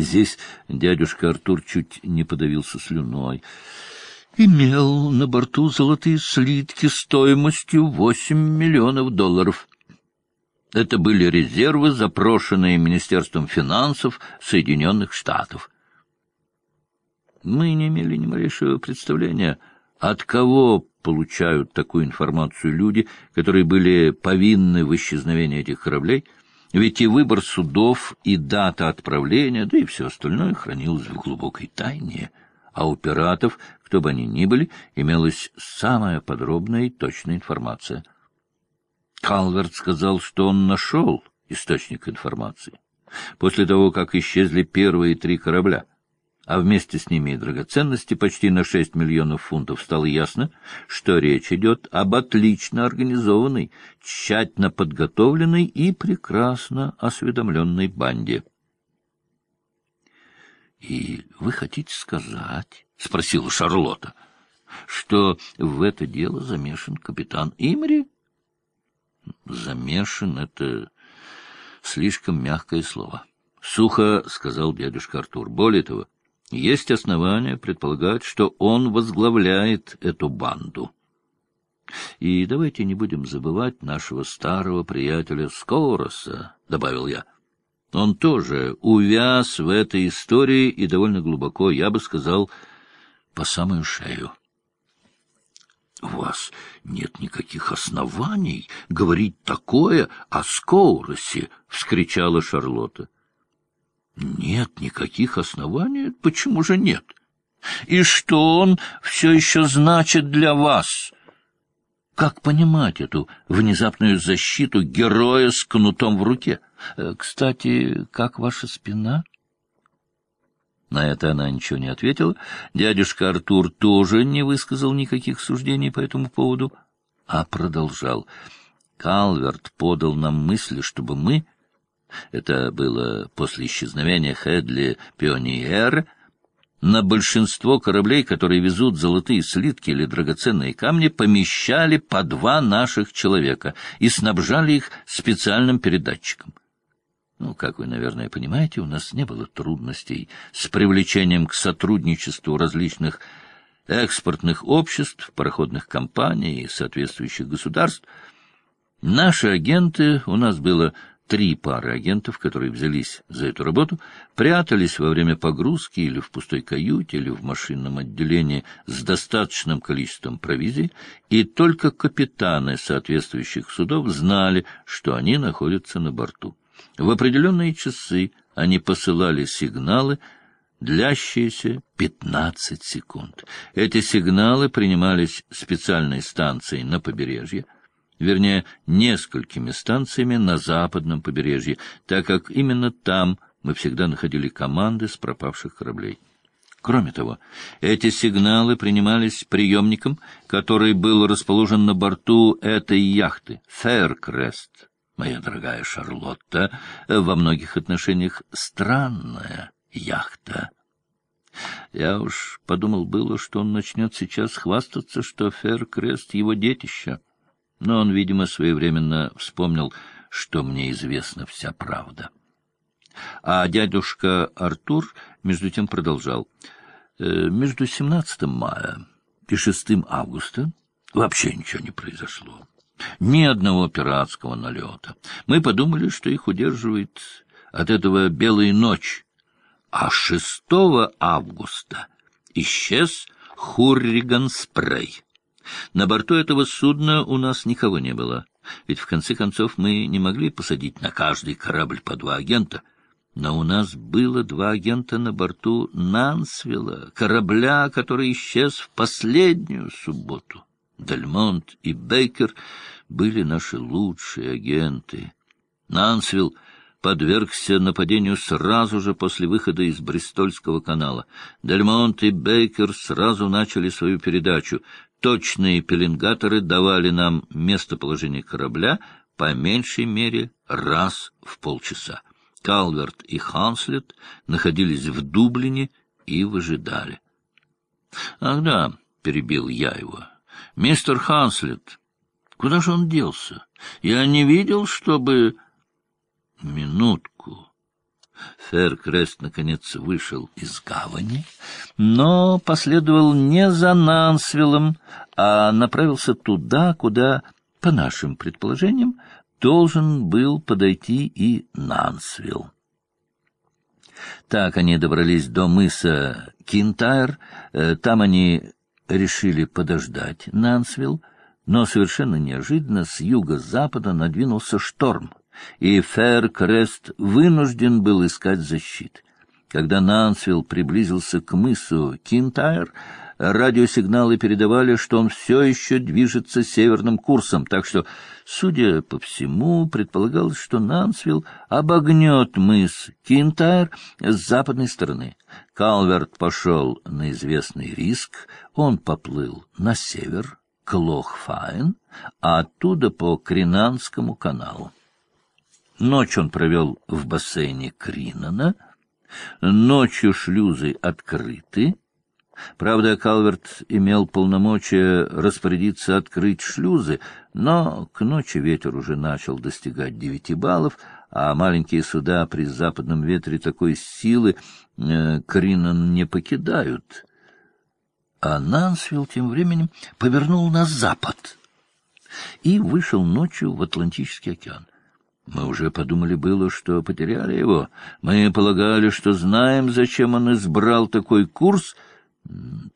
Здесь дядюшка Артур чуть не подавился слюной. Имел на борту золотые слитки стоимостью восемь миллионов долларов. Это были резервы, запрошенные Министерством финансов Соединенных Штатов. Мы не имели ни малейшего представления, от кого получают такую информацию люди, которые были повинны в исчезновении этих кораблей, ведь и выбор судов, и дата отправления, да и все остальное хранилось в глубокой тайне, а у пиратов, кто бы они ни были, имелась самая подробная и точная информация. Калверт сказал, что он нашел источник информации. После того, как исчезли первые три корабля, а вместе с ними и драгоценности почти на шесть миллионов фунтов, стало ясно, что речь идет об отлично организованной, тщательно подготовленной и прекрасно осведомленной банде. — И вы хотите сказать, — спросила Шарлотта, — что в это дело замешан капитан Имри? — Замешан — это слишком мягкое слово. — Сухо сказал дядюшка Артур. Более того, — есть основания предполагать, что он возглавляет эту банду. И давайте не будем забывать нашего старого приятеля Скороса, — добавил я. Он тоже увяз в этой истории и довольно глубоко, я бы сказал, по самую шею. — У вас нет никаких оснований говорить такое о Скоуросе, — вскричала Шарлотта. Нет никаких оснований. Почему же нет? И что он все еще значит для вас? Как понимать эту внезапную защиту героя с кнутом в руке? Э, кстати, как ваша спина? На это она ничего не ответила. Дядюшка Артур тоже не высказал никаких суждений по этому поводу, а продолжал. Калверт подал нам мысли, чтобы мы это было после исчезновения Хедли Пиониер, на большинство кораблей, которые везут золотые слитки или драгоценные камни, помещали по два наших человека и снабжали их специальным передатчиком. Ну, как вы, наверное, понимаете, у нас не было трудностей с привлечением к сотрудничеству различных экспортных обществ, пароходных компаний и соответствующих государств. Наши агенты, у нас было три пары агентов, которые взялись за эту работу, прятались во время погрузки или в пустой каюте, или в машинном отделении с достаточным количеством провизии, и только капитаны соответствующих судов знали, что они находятся на борту. В определенные часы они посылали сигналы, длящиеся 15 секунд. Эти сигналы принимались специальной станцией на побережье, вернее, несколькими станциями на западном побережье, так как именно там мы всегда находили команды с пропавших кораблей. Кроме того, эти сигналы принимались приемником, который был расположен на борту этой яхты «Фэркрест». Моя дорогая Шарлотта, во многих отношениях странная яхта. Я уж подумал было, что он начнет сейчас хвастаться, что Фэркрест — его детище но он, видимо, своевременно вспомнил, что мне известна вся правда. А дядюшка Артур, между тем, продолжал. «Э, между 17 мая и 6 августа вообще ничего не произошло. Ни одного пиратского налета. Мы подумали, что их удерживает от этого белая ночь. А 6 августа исчез Хурриган-спрей. На борту этого судна у нас никого не было, ведь в конце концов мы не могли посадить на каждый корабль по два агента. Но у нас было два агента на борту Нансвилла, корабля, который исчез в последнюю субботу. Дельмонт и Бейкер были наши лучшие агенты. Нансвилл подвергся нападению сразу же после выхода из Бристольского канала. Дельмонт и Бейкер сразу начали свою передачу. Точные пеленгаторы давали нам местоположение корабля по меньшей мере раз в полчаса. Калверт и Ханслет находились в Дублине и выжидали. — Ах да, — перебил я его, — мистер Ханслет, куда же он делся? Я не видел, чтобы... Минутку. Феркрест, наконец, вышел из гавани, но последовал не за Нансвиллом, а направился туда, куда, по нашим предположениям, должен был подойти и Нансвилл. Так они добрались до мыса Кинтайр, э, там они решили подождать Нансвилл, но совершенно неожиданно с юго-запада надвинулся шторм, и Фэр-Крест вынужден был искать защиты. Когда Нансвилл приблизился к мысу Кинтайр, радиосигналы передавали, что он все еще движется северным курсом, так что, судя по всему, предполагалось, что Нансвилл обогнет мыс Кинтайр с западной стороны. Калверт пошел на известный риск, он поплыл на север, к Лохфайн, а оттуда по Кринанскому каналу. Ночь он провел в бассейне Кринана, ночью шлюзы открыты, Правда, Калверт имел полномочия распорядиться открыть шлюзы, но к ночи ветер уже начал достигать девяти баллов, а маленькие суда при западном ветре такой силы э, Кринан не покидают. А Нансвилл тем временем повернул на запад и вышел ночью в Атлантический океан. Мы уже подумали было, что потеряли его. Мы полагали, что знаем, зачем он избрал такой курс —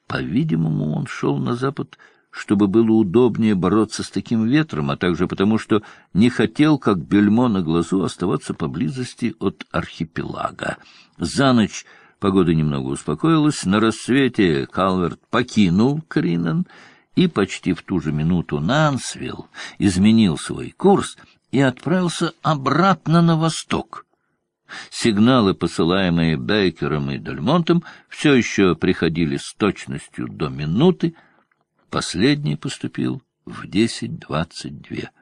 по-видимому, он шел на запад, чтобы было удобнее бороться с таким ветром, а также потому, что не хотел, как бельмо на глазу, оставаться поблизости от архипелага. За ночь погода немного успокоилась. На рассвете Калверт покинул Кринан, и почти в ту же минуту Нансвилл изменил свой курс и отправился обратно на восток. Сигналы, посылаемые Бейкером и Дальмонтом, все еще приходили с точностью до минуты. Последний поступил в десять двадцать две.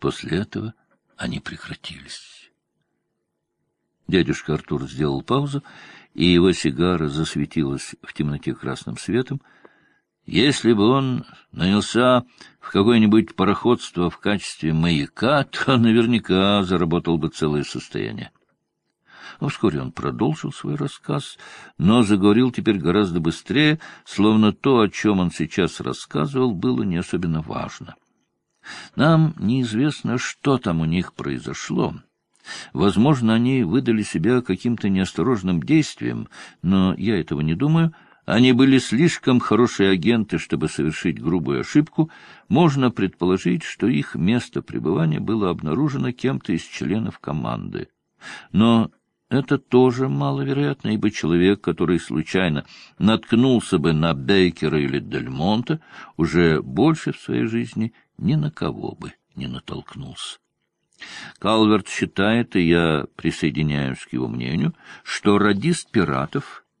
После этого они прекратились. Дядюшка Артур сделал паузу, и его сигара засветилась в темноте красным светом. Если бы он нанялся в какое-нибудь пароходство в качестве маяка, то наверняка заработал бы целое состояние. Вскоре он продолжил свой рассказ, но заговорил теперь гораздо быстрее, словно то, о чем он сейчас рассказывал, было не особенно важно. Нам неизвестно, что там у них произошло. Возможно, они выдали себя каким-то неосторожным действием, но я этого не думаю — они были слишком хорошие агенты, чтобы совершить грубую ошибку. Можно предположить, что их место пребывания было обнаружено кем-то из членов команды. Но это тоже маловероятно, ибо человек, который случайно наткнулся бы на Бейкера или Дельмонта, уже больше в своей жизни ни на кого бы не натолкнулся. Калверт считает, и я присоединяюсь к его мнению, что радист пиратов —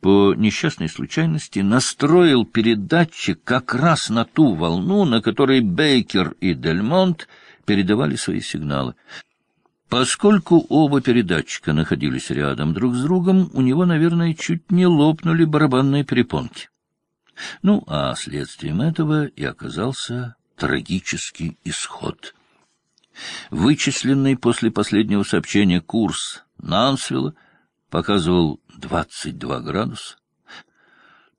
по несчастной случайности настроил передатчик как раз на ту волну, на которой Бейкер и Дельмонт передавали свои сигналы. Поскольку оба передатчика находились рядом друг с другом, у него, наверное, чуть не лопнули барабанные перепонки. Ну, а следствием этого и оказался трагический исход. Вычисленный после последнего сообщения курс Нансвилла показывал 22 градуса.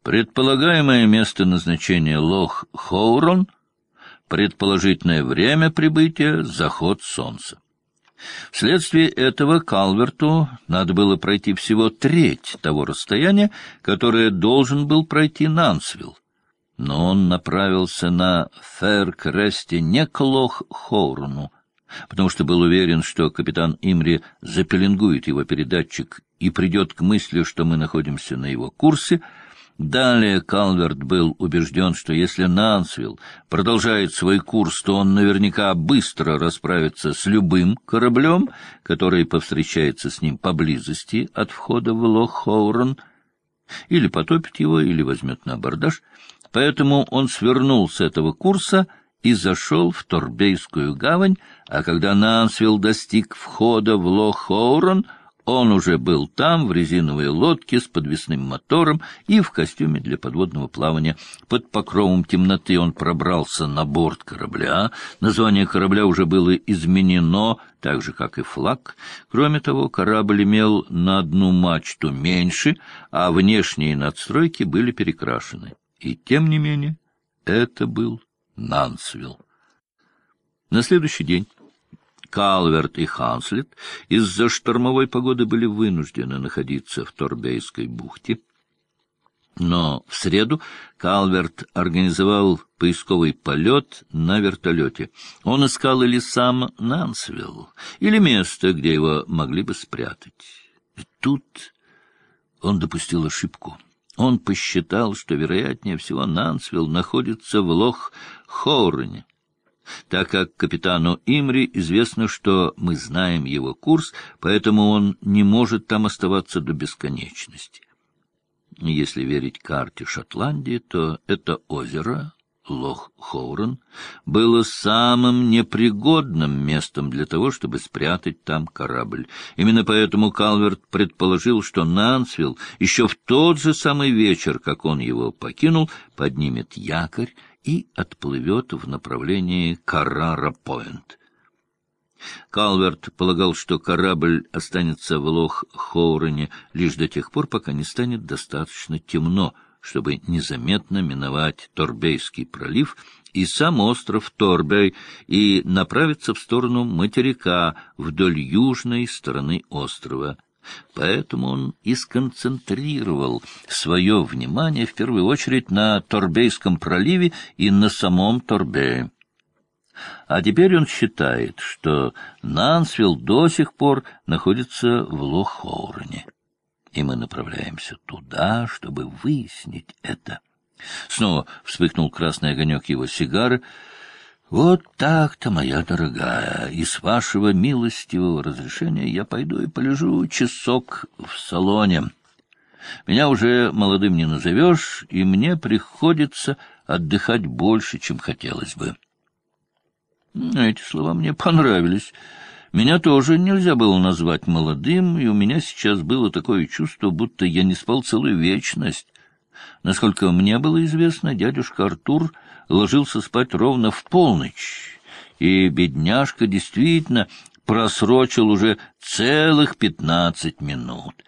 Предполагаемое место назначения Лох-Хоурон, предположительное время прибытия — заход солнца. Вследствие этого Калверту надо было пройти всего треть того расстояния, которое должен был пройти Нансвилл. Но он направился на Фэр-Кресте не к Лох-Хоурну, потому что был уверен, что капитан Имри запеленгует его передатчик и придет к мысли, что мы находимся на его курсе. Далее Калверт был убежден, что если Нансвилл продолжает свой курс, то он наверняка быстро расправится с любым кораблем, который повстречается с ним поблизости от входа в Лох-Хоурон, или потопит его, или возьмет на абордаж. Поэтому он свернул с этого курса — и зашел в Торбейскую гавань, а когда Нансвилл достиг входа в Лохоурон, Он уже был там, в резиновой лодке с подвесным мотором и в костюме для подводного плавания. Под покровом темноты он пробрался на борт корабля. Название корабля уже было изменено, так же, как и флаг. Кроме того, корабль имел на одну мачту меньше, а внешние надстройки были перекрашены. И тем не менее, это был Нансвилл. На следующий день Калверт и Ханслет из-за штормовой погоды были вынуждены находиться в Торбейской бухте. Но в среду Калверт организовал поисковый полет на вертолете. Он искал или сам Нансвилл, или место, где его могли бы спрятать. И тут он допустил ошибку. Он посчитал, что, вероятнее всего, Нансвилл находится в Лох-Хоурене так как капитану Имри известно, что мы знаем его курс, поэтому он не может там оставаться до бесконечности. Если верить карте Шотландии, то это озеро, Лох-Хоурен, было самым непригодным местом для того, чтобы спрятать там корабль. Именно поэтому Калверт предположил, что Нансвилл еще в тот же самый вечер, как он его покинул, поднимет якорь и отплывет в направлении Каррара-Пойнт. Калверт полагал, что корабль останется в Лох-Хоурене лишь до тех пор, пока не станет достаточно темно, чтобы незаметно миновать Торбейский пролив и сам остров Торбей и направиться в сторону материка вдоль южной стороны острова. Поэтому он и сконцентрировал свое внимание в первую очередь на Торбейском проливе и на самом Торбее. А теперь он считает, что Нансвилл до сих пор находится в Лохоурене. И мы направляемся туда, чтобы выяснить это. Снова вспыхнул красный огонек его сигары — вот так-то, моя дорогая, и с вашего милостивого разрешения я пойду и полежу часок в салоне. Меня уже молодым не назовешь, и мне приходится отдыхать больше, чем хотелось бы. Эти слова мне понравились. Меня тоже нельзя было назвать молодым, и у меня сейчас было такое чувство, будто я не спал целую вечность. Насколько мне было известно, дядюшка Артур ложился спать ровно в полночь, и бедняжка действительно просрочил уже целых пятнадцать минут.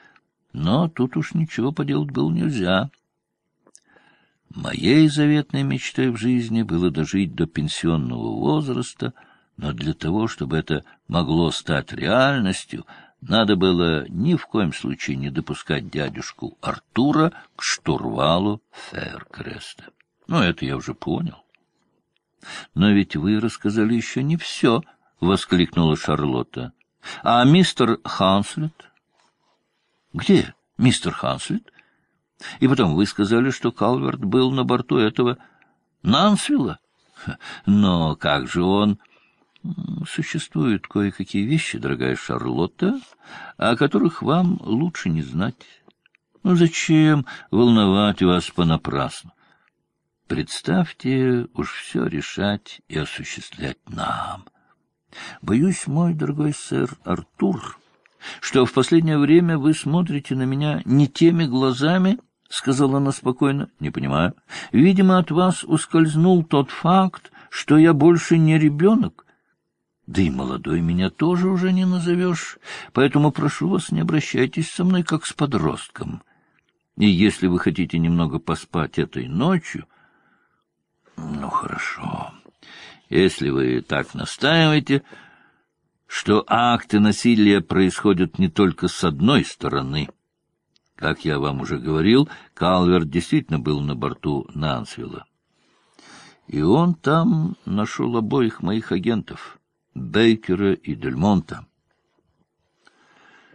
Но тут уж ничего поделать было нельзя. Моей заветной мечтой в жизни было дожить до пенсионного возраста, но для того, чтобы это могло стать реальностью, надо было ни в коем случае не допускать дядюшку Артура к штурвалу Фэркреста. Ну, это я уже понял. — Но ведь вы рассказали еще не все, — воскликнула Шарлотта. — А мистер Ханслет? — Где мистер Ханслет? И потом вы сказали, что Калверт был на борту этого Нансвилла. Но как же он... Существуют кое-какие вещи, дорогая Шарлотта, о которых вам лучше не знать. Ну, зачем волновать вас понапрасну? Представьте уж все решать и осуществлять нам. Боюсь, мой дорогой сэр Артур, что в последнее время вы смотрите на меня не теми глазами, — сказала она спокойно. — Не понимаю. Видимо, от вас ускользнул тот факт, что я больше не ребенок, да и молодой меня тоже уже не назовешь, поэтому прошу вас, не обращайтесь со мной как с подростком. И если вы хотите немного поспать этой ночью... Хорошо. Если вы так настаиваете, что акты насилия происходят не только с одной стороны. Как я вам уже говорил, Калверт действительно был на борту Нансвилла. И он там нашел обоих моих агентов — Бейкера и Дельмонта.